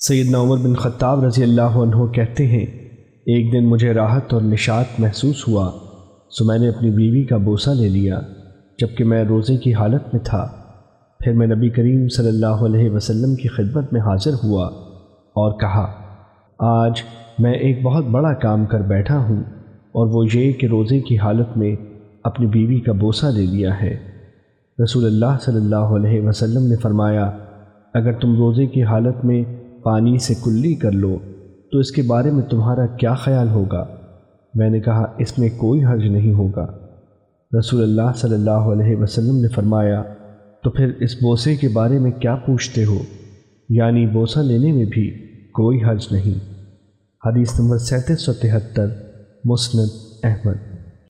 سیدنا عمر بن خطاب رضی اللہ عنہ کہتے ہیں، ایک دن مجھے راحت اور نشاط محسوس ہوا، سو میں نے اپنی بیوی کا بوسہ لے لیا، جبکہ میں روزے کی حالت میں تھا۔ پھر میں نبی کریم صلی اللہ علیہ وسلم کی خدمت میں حاضر ہوا اور کہا، آج میں ایک بہت بڑا کام کر بیٹھا ہوں اور وہ یہ کہ روزے کی حالت میں اپنی بیوی کا بوسہ لے لیا ہے۔ رسول اللہ صلی اللہ علیہ وسلم نے فرمایا، اگر تم روزے کی حالت میں پانی سے کلی کر لو، تو اس کے بارے میں تمہارا کیا خیال ہوگا؟ میں نے کہا، اس میں کوئی حرج نہیں ہوگا۔ رسول اللہ صلی اللہ علیہ وسلم نے فرمایا، تو پھر اس بوسے کے بارے میں کیا پوچھتے ہو؟ یعنی بوسہ لینے میں بھی کوئی حرج نہیں۔ حدیث نمبر سینتیس سو تہتر، مسند احمد۔